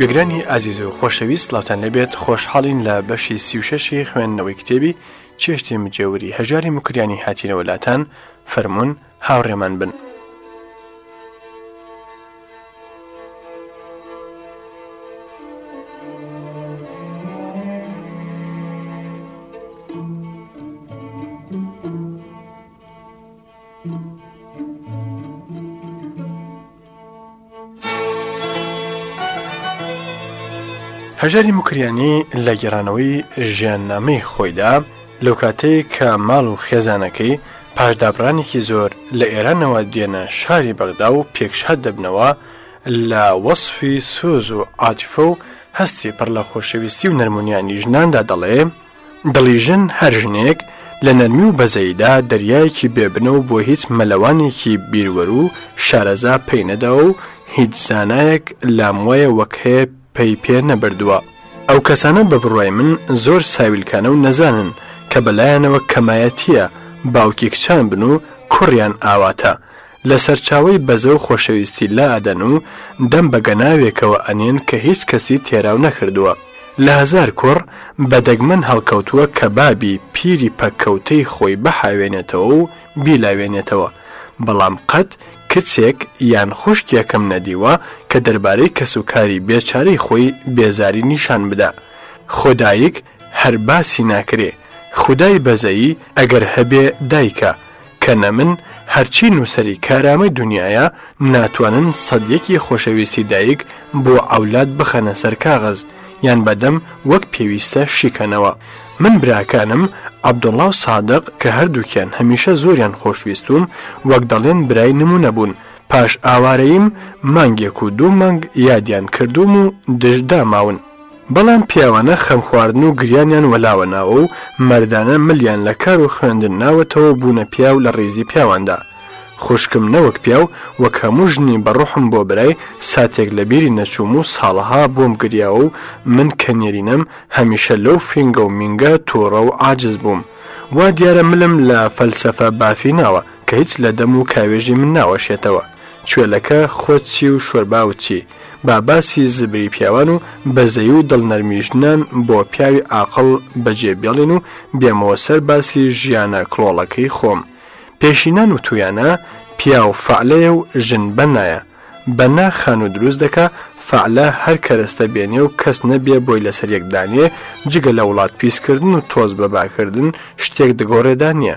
گوێگرانی ئازیز و خۆشەویست لاوان لەبێت خۆشحاڵین لە بەشی سیوشەشی خوێندنەوەی کتێبی چێشتی مجێوری هەژاری مکریانی هاتینەوە لاتان فەرمونون هاوڕێمان بن. هەژاری موکریانی لە گێرانەوەی ژیاننامەی خۆیدا لەو کاتەی کە ماڵ و خێزانەکەی پاشدابرانێکی زۆر لە ئێرانەوە دێنە شاری بەغدا و پێکشاد دەبنەوە لە وەصفی سۆز و عاتفە و هەستی پڕ لە خۆشەویستی و نەرمونیانی ژناندا دەڵێ دڵی ژن هەر ژنێک لە نەرمی و بەزەییدا دەریایەکی بێ بنە و بۆ هیچ مەلەوانێکی بیروەر و شارەزا پەی نەداوە و هیچ زانایەک لام وایە وەک هەیە پەی پێ نەبردووە. ئەو کەسانە بە بڕوای من زۆر ساویلکانە و نەزانن کە بە لایانەوە کەمایەتییە باوکی کچان بن و کوڕیان ئاواتە، لە سەرچاوەی بەزەو خۆشەویستی لا ئەدەن و دەم بە گەناوێکەوە ئەنێن کە هیچ کەسی تێراو نەکردووە. لە هەزار کوڕ بە دەگمەن هەڵکەوتووە کە بابی پیری پەککەوتەی خۆی بحاوێنێتەوە و بیلاوێنێتەوە، بەڵام قەت کچێک یان خوشکێکم نەدیوە کە دەربارەی کەسوکاری بێچارەی خۆی بێزاری نیشان بدا. خۆ دایک هەر باسی ناکرێ خودای بەزەیی ئەگەر هەبێ دایکە کە نە من هەرچی نوسەری کارامەی دونیایە ناتوانن سەد یەکی خۆشەویستی دایک بۆ عەولاد بخەنە سەر کاغەز یان بە دەم وەک پێویستە شیکەنەوە من براکانم عەبدوڵا و سادق کە هەردوکیان هەمیشە زۆریان خۆشویستوم وەک دەڵێن برای نمونە بون پاش ئاوارەییم مانگێک و دوو مانگ یادیان کردوم و دژ داماون. بەڵام پیاوانە خەمخواردن و گریانیان وەلاوە ناوە و مەردانە ملیان لە کار و خوێندن ناوەتەوە و بوونە پیاو لە ڕیزی پیاواندا. خوشکم نەوەک پیاو، وەک هەموو ژنی بە ڕوحم بۆ برای، ساتێک لە بیری نەچووم و ساڵەها بۆم گریاوە و من کە نێرینەم، هەمیشە لەو فینگە و مینگە تووڕە و عاجز بووم. وا دیارە ملم لە فەلسەفە بافی ناوە، کە هیچ لە دەم و کاوێژی من ناوەشێتەوە. کوێلەکە، خۆت چی و شۆرباوت چی؟ با باسی زبری پیاوان و بەزەیی و دڵنەرمی ژنان بۆ پیاوی ئاقڵ بەجێ بێڵین و بێمەوە سەر باسی ژیانە کڵۆڵەکەی خۆم. پێشینان وتوویانە، پیاو فەعلەیە و ژن بەنایە. بەنا خانوو دروست دەکا، فەعلە هەر کەرەستە بێنێ و کەس نەبێ بۆی لەسەر یەک دانێ، جگە لە وڵات پیسکردن و تۆز بەباکردن، شتێک دگۆڕێ دا نییە.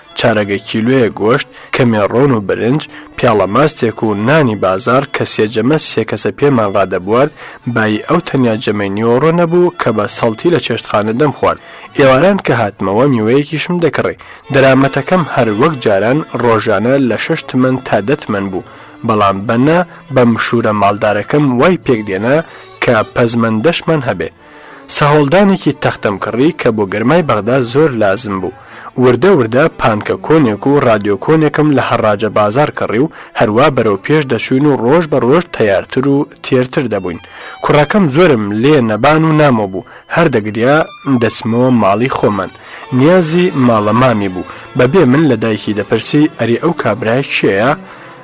چارەگە کیلۆیەک گۆشت، کەمێ ڕۆن و برنج، پیاڵە ماستێک و نانی بازاڕ کە سێ جەمە سێ کەسە پێمان ڕادەبوارد، بایی ئەو تەنیا جەمەی نیوەڕۆ نەبوو کە بە سەڵتی لە چێشتخانە دەمخوارد، ئێواران کە هاتمەوە میوەیەکیشم دەکڕی. دەرامەتەکەم هەر وەک جاران ڕۆژانە لە شەش تمەن تا دە تمەن بوو، بەڵام بە نا بەم شوورە ماڵدارەکەم وای پێکدێنا کە پەزمەندەشمان هەبێ. سەهۆڵدانێکی تەختەم کڕی کە بۆ گەرمای بەغدا زۆر لازم بوو. وردە وردە پانکە کۆنێک و ڕادیۆ کۆنێکم لە هەڕاجە بازاڕ کڕی و هەروا بەرەو پێش دەچووین و ڕۆژ بە ڕۆژ تەیارتر و تێرتر دەبووین. کوڕەکەم زۆرم لێ نەبان و نامۆ بوو، هەر دەگریا. دەچمەوە ماڵی خۆمان. نیازی ماڵە مامی بوو. بە بێ من لە دایکی دەپرسی، ئەرێ ئەو کابرایە کێیە؟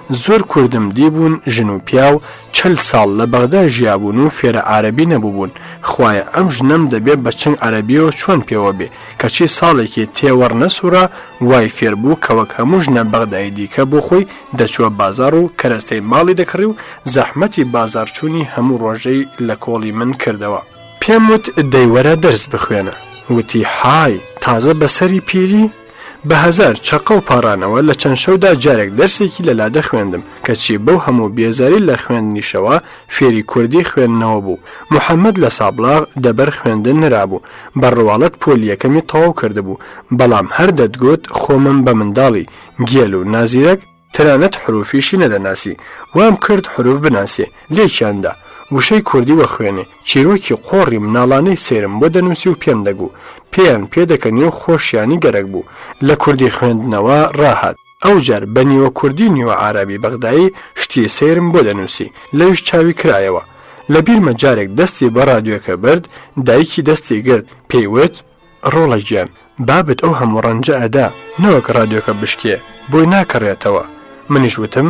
زۆر کوردم دیبوون ژن و پیاو چل ساڵ لە بەغدا ژیابوون و فێرە عارەبی نەبووبوون خوایە ئەم ژنەم دەبێ بە چنگ عەرەبیەوە چۆن پێوە بێ کەچی ساڵێکی تێوەڕ نەسوڕا وای فێر بوو کە وەک هەموو ژنە بەغدای دیکە بۆ خۆی دەچووە بازاڕ و کەرەستەی ماڵی دەکڕی و زەحمەتی بازاڕچوونی هەموو ڕۆژەی لە کۆڵی من کردەوە پێم وت دەی وەرە دەرس بخوێنە وتی های تازە بە سەری پیری؟ بە هەزار چەقە و پاڕانەوە لە چەند شەودا جارێک دەرسێکی لە لادە خوێندم، کەچی بەو هەموو بێزاری لە خوێندنیشەوە فێری کوردی خوێندنەوە بوو. محەمەد لە سابڵاغ دەبەر خوێندن نرابوو، بە ڕواڵەت پۆلی یەکەمی تەواو کردبوو، بەڵام هەر دەتگوت خۆمم بە منداڵی، گێل و نازیرەک، تەنانەت حروفیشی نەدەناسی، وام کرد حروف بناسێ، لێکیان دا. وشەی کوردی وەخوێنێ، چیرۆکی قۆڕی مناڵانەی سەیرم بۆ دەنووسی و پێم دەگو، پێیان پێ دەکەنی و خۆشیانی گەرەک بوو، لە کوردی خوێندنەوە ڕاهات. ئەوجار بە نیوە کوردی نیوە عارابی بەغدایی شتی سەیرم بۆ دەنووسی، لەویش چاوی کرایەوە. لە بیرمە جارێک دەستی بە ڕادیۆکە برد، دایکی دەستی گرت، پێی وت. ڕۆڵە گیان بابت ئەو هەموو ڕەنجە ئەدا نەوەک ڕادیۆکە بشکێ بۆی ناکەڕێتەوە منیش وتم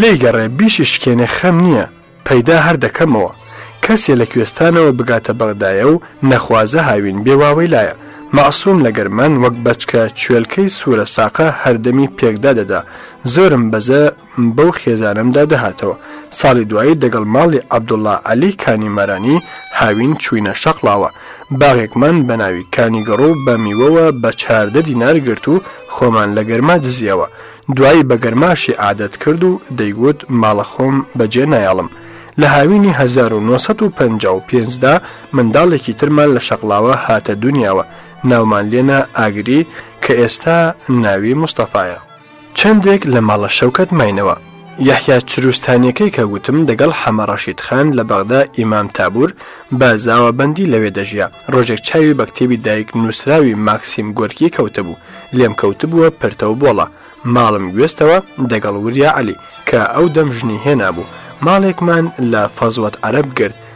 لێی گەڕێ بیشی شکێنێ خەم نییە پەیدا هەر دەکەمەوە کەسێ لە کوێستانەوە بگاتە بەغدایە و نەخوازە هاوین بێ واوەی لایە مەعسوم لەگەر من وەک بەچکە کوێلکەی سوورە ساقە هەردەمی پێکدادەدا زۆرم بەزە بەو خێزانەمدا دەهاتەوە. ساڵی دوایی دەگەڵ ماڵی عەبدوڵا عەلی کانی مەرانی، هاوین، چووینە شەقڵاوە. باغێکمان بە ناوی کانی گەڕۆ و بە میوەوە بە چاردە دینار گرت و خۆمان لە گەرما دزییەوە. دوایی بە گەرماشی عادەت کرد و دەیگوت ماڵە خۆم بە جێ نایەڵم. لە هاوینی هەزار و نۆ سەد و پەنجا و پێنج دا منداڵێکی ترمان لە شەقڵاوە هاتە دونیاوە، ناومان لێ نا ئاگری کە ئێستا ناوی مستەفایە. چەندێک لە ماڵە شەوکەت ماینەوە. یەحیا چروستانیەکەی کە گوتم دەگەڵ حەمە ڕەشید خان لە بەغدا ئیمام تابور بە زاوابەندی لەوێ دەژیا، ڕۆژێک چاوی بە کتێبی دایک نوسراوی ماکسیم گۆرکی کەوتبوو، لێم کەوتبووە پرتەو بۆڵە، ماڵم گوێستەوە دەگەڵ وریا عەلی کە ئەو دەم ژنی هێنابوو، ماڵێکمان لە فەزوەت عەرەب گرت،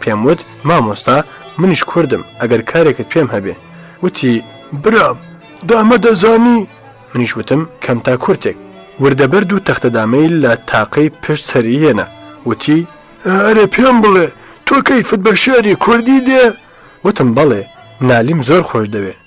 پێم وت مامۆستا منیش کوردم ئەگەر کارێکت پێم هەبێ وتی برام دامە دەزانی منیش وتم کەم تا کورتێک وردەبەر دوو تەختەدامەی لە تاقەی پشت سەری هێنا وتی ئەرێ پێم بڵێ تۆ کەیفت بە شعری کوردی دێ وتم بەڵێ نالیم زۆر خۆش دەوێ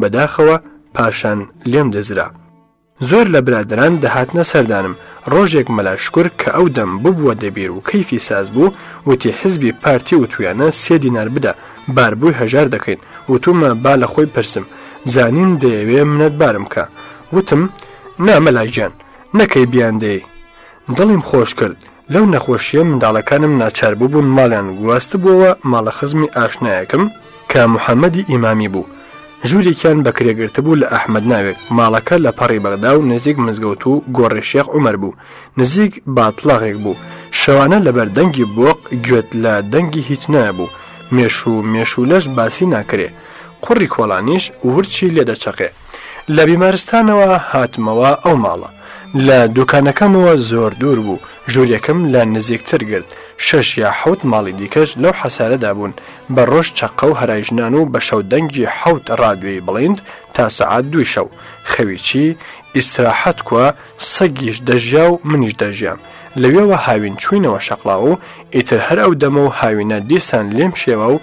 بەداخەوە پاشان لێم دزرا. زۆر لە برادەران دەهاتنە سەردانم، ڕۆژێک مەلا شکور کە ئەو دەم ببووە دەبیر و کەیفی ساز بوو، وتی حیزبی پارتی وتویانە سێ دینار بدە، باربووی هەژار دەکەین، وتومە با لە خۆی پرسم، زانیم دەیەوێ منەتبارم بکا. وتم نا مەلا گیان، نەکەی بیاندەی. دڵیم خۆش کرد. لەو نەخۆشییە منداڵەکانم ناچار ببوون ماڵیان گواستبووەوە ماڵە خزمی ئاشنایەکم کە محەمەدی ئیمامی بوو، ژوورێکیان بە کرێ گرتبوو لە ئەحمەد ناوێک، ماڵەکە لە پەڕی بەغدا و نزیک مزگەوت و گۆڕی شێخ عومەر بوو، نزیک باتڵاغێک بوو، شەوانە لەبەر دەنگی بۆق گوێت لە دەنگی هیچ نایەبوو، مێشوو مێشوولەش باسی ناکرێ، قوڕی کۆڵانیش ورچی لێ دەچەقێ. لە بیمارستانەوە هاتمەوە ئەو ماڵە لە دوکانەکەمەوە زۆر دوور بوو ژوورەکەم لە نزیکتر گرت شەش یا حوت ماڵی دیکەش لەو حەسارەدا بوون بە ڕۆژ چەقە و هەرایژنان و بە شەو دەنگی حوت ڕادوێی بڵیند تا سەعات دووی شەو خەویی ئیسراحەت کووە سەگیش دەژیا و منیش دەژیام لەوێوە هاوین چوینەوە شەقڵاوە و ئیتر هەر ئەو دەمە و هاوینە دیسان لێم شێوا و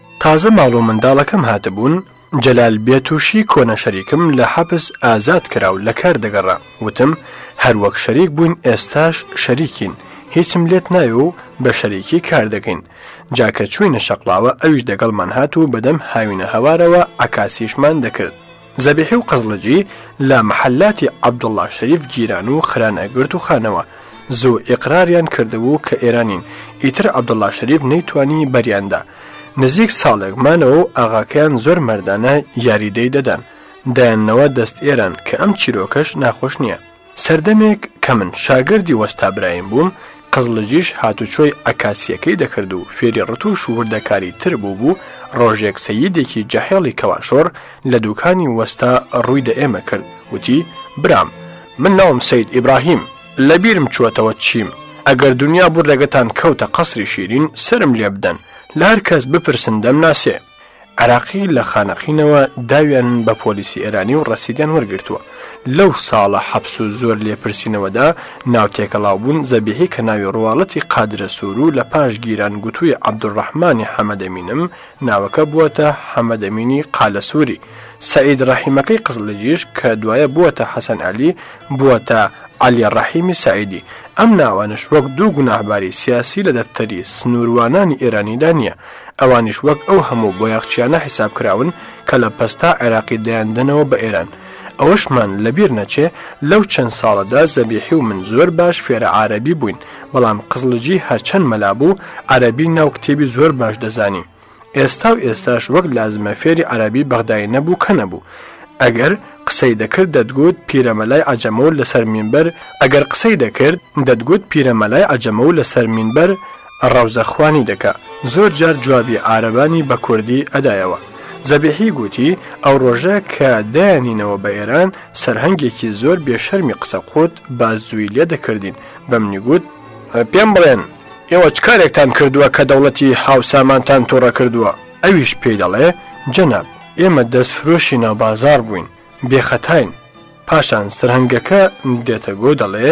تازە ماڵ و منداڵەکەم هاتبوون، جەلال بێتووشی کۆنە شەریکم لە حەپس ئازاد کرا و لەکار دەگەڕا، وتم، هەروەک شەریک بووین ئێستاش شەریکین، هیچم لێت نایە و بە شەریکی کار دەکەین. جا کە چووینە شەقڵاوە ئەویش دەگەڵمان هات و بەدەم هاوینەهەوارەوە عەکاسیشمان دەکرد. زەبیحی و قزڵجی لە محەلاتی عەبدوڵا شەریف گیران و خرانە گرتووخانەوە. زوو ئیقراریان کردبوو کە ئێرانین، ئیتر عەبدوڵا شەریف نەیتوانی بەریان دا. نزیک ساڵێک مانەوە و ئاغاکەیان زۆر مەردانە یاریدەی دەدان. دایاننەوە دەست ئێران کە ئەم چیرۆکەش ناخۆش نییە. سەردەمێک کە من شاگردی وەستا برایم بووم، قزڵجیش هاتوچۆی عەکاسییەکەی دەکرد و فێری ڕتوش و وردەکاری تر بووبوو، ڕۆژێک سەییدێکی جەحێڵی کەوانشۆڕ لە دووکانی وەستا ڕووی دە ئێمە کرد، وتی، برام! من ناوم سەید ئیبراهیم، لە بیرم چووەتەوە چیم، ئەگەر دنیا بوو ڕێگەتان کەوتە قەسری شیرین سەرم لێ بدەن، لە هەر کەس بپرسن دەمناسێ. عێراقی لە خانەقینەوە داویان بە پۆلیسی ئێرانی و ڕەسیدیان وەرگرتووە لەو ساڵە حەپس و زۆر لێپرسینەوەدا ناو تێکەڵاو بوون زەبیحی کە ناوی ڕواڵەتی قادرە سوورو لە پاش گیران گوتووی عەبدولڕەحمانی حەمەدەمینم ناوەکە بووەتە حەمەدەمینی قالە سووری سەعید ڕەحیمەکەی قزڵجیش کە دوایە بووەتە حەسەن عەلی بووەتە عەلی ڕەحیمی سەعیدی ئەم ناوانەش وەک دوو گوناهباری سیاسی لە دەفتەری سنووروانانی ئێرانیدا نییە ئەوانیش وەک ئەو هەموو بۆیاخچیانە حیساب کراون کە لە پەستا عێراقی دەیان دەنەوە بە ئێران. ئەوەشمان لە بیر نەچێ لەو چەند ساڵەدا زەبیحی و من زۆر باش فێرە عارەبی بووین بەڵام قزڵجی هەرچەند مەلا بوو عەرەبی ناو کتێبی زۆر باش دەزانی ئێستا و ئێستاش وەک لازمە فێری عەرەبی بەغدای نەبوو کە نەبوو ئەگەر قسەی دەکرد دەتگوت پیرەمەلای عەجەمە و لەسەر مینبەر ئەگەر قسەی دەکرد دەتگوت پیرەمەلای عەجەمە و لەسەر مینبەر ڕەوزە خوانی دەکا زۆر جار جوابی عارەبانی بە کوردی ئەدایەوە زەبیحی گووتی ئەو ڕۆژە کە دایانینەوە بە ئێران سەرهەنگێکی زۆر بێ شەرمی قسە قوت بازجووی لێ دەکردین بە منی گووت پێم بڵێن ئێوە چ کارێکتان کردووە کە دەوڵەتی هاوسامانتان توڕە کردووە ئەویش پێی دەڵێ جەناب ئێمە دەست فرۆشی ناوبازاڕ بووین بێ خەتاین پاشان سەرهەنگەکە دێتە گۆ دەڵێ،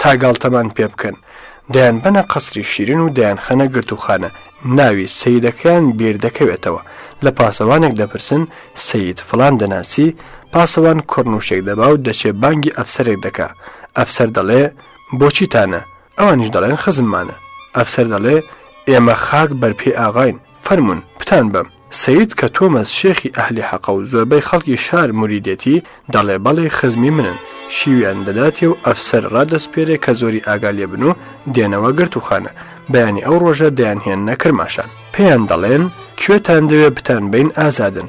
تا گاڵتەمان پێ بکەن دەیان بەنە قەسری شیرن و دەیان خەنە گرتوخانە ناوی سیدەکەیان بیر دەکەوێتەوە لە پاسەوانێک دەپرسن سید فلان دەناسی پاسەوان کوڕنووشێک دەبا و دەچێ بانگی ئەفسەرێک دەکا ئەفسەر دەڵێ بۆچیتانە ئەوانیش دەڵێن خزممانە ئەفسەر دەڵێ ئێمە خاک بەرپێ ئاغاین فەرموون پتان بەم، سەید کە تۆمەز شێخی ئەهلی حەقە و زۆربەی خەڵکی شار موریدێتی، دەڵێ بەڵێ خزمی منن، شیویان دەداتێ و ئەفسەر ڕادەسپێرێ کە زۆری ئاگا لێ بن و دێنەوە گرتووخانە، بەیانی ئەو ڕۆژە دەیانهێننە کرماشان. پێیان دەڵێن، کوێتان دەوێ بتان بەین ئازادن؟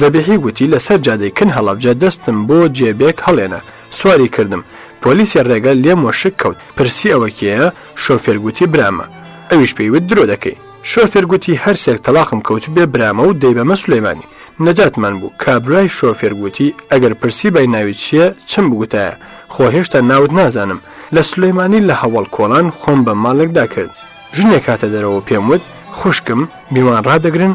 زەبیحی گوتی لەسەر جادەی کن هەڵەبجە دەستم بۆ جێبێک هەڵێنا، سواری کردم، پۆلیسی ڕێگە لێم وشک کەوت، پرسی ئەوە کێیە؟ شۆفێر گوتی برامە. ئەویش پێی وت درۆ دەکەی. شۆفێر گوتی هەر سێک تەڵاقم کەوتبێ برامە و دەیبەمە سولەیمانی. نەجاتمان بوو. کابرای شۆفێر گوتی ئەگەر پرسیبای ناوی چییە، چم بگوتایە، خۆ هێشتا ناوت نازانم. لە سولەیمانی لە هەوەڵ کۆڵان خۆم بە ماڵێکدا کرد. ژنێک هاتە دەرەوە و پێم وت خوشکم، میوان ڕادەگرن،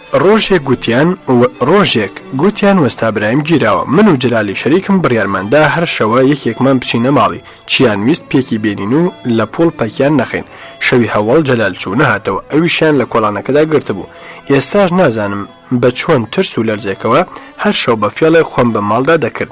ڕۆژێک گوتیان ڕۆژێک گوتیان وەستا برایم گیراوە من و جەلالی شەریکم بڕیارمان دا هەر شەوە یەکێکمان بچینە ماڵی چیان ویست پێکی بێنین و لە پۆڵ پەکیان نەخەین شەوی هەوەڵ جەلال چوو نەهاتەوە ئەویشیان لە کۆڵانەکەدا گرتبوو ئێستاش نازانم بە چۆن ترس و لەرزێکەوە هەر شەو بە فێڵێ خۆم بە ماڵدا دەکرد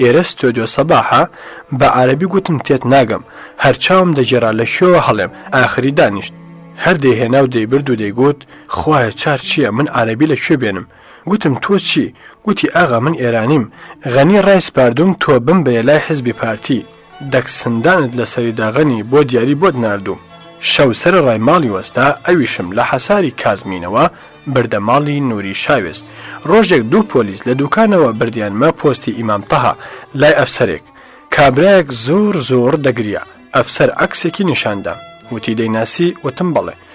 ئێرە ستۆدیۆ سەباحە؟ بە عارەبی گوتم تێت ناگەم. هەر چاوم دەگێرا لە کوێوە هەڵێم، ئاخری دانیشت. هەر دەیهێنا و دەیبرد و دەیگوت، خوایە چار چییە، من عارەبی لە کوێ بێنم؟ گوتم تۆ چی؟ گوتی ئاغا من ئێرانیم. غەنی ڕایسپاردووم تۆ بمبەیە لای حیزبی پارتی. دەک سندانت لە سەری داغەنی بۆ دیاری بۆت ناردووم. شەو سەر ڕای ماڵی وەستا ئەویشم لە حەساری کازمینەوە بردە ماڵی نوری شاوێس. ڕۆژێک دوو پۆلیس لە دووکانەوە بردیانمە پۆستی ئیمام تەها لای ئەفسەرێک. کابرایەک زوڕ زوڕ دەگریا. ئەفسەر عەکسێکی نیشان دام. وتی دەیناسی؟ وتم بەڵێ.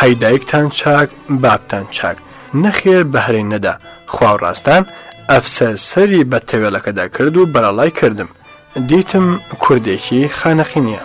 هەی دایکتان چاک بابتان چاک نەخێر بەهرەی نەدا خواوڕاستان ئەفسەر سەری بە تەوێڵەکەدا کرد و بەرەڵای کردم دیتم کوردێکی خانەقی نییە.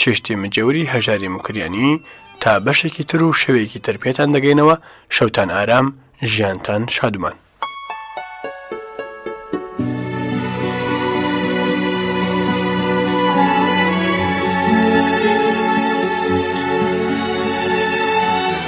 چێشتی مجەوری هەژاری موکریانی تا بەشێکی تر و شەوێکی تر پێتان دەگەینەوە شەوتان ئارام ژیانتان شادومان.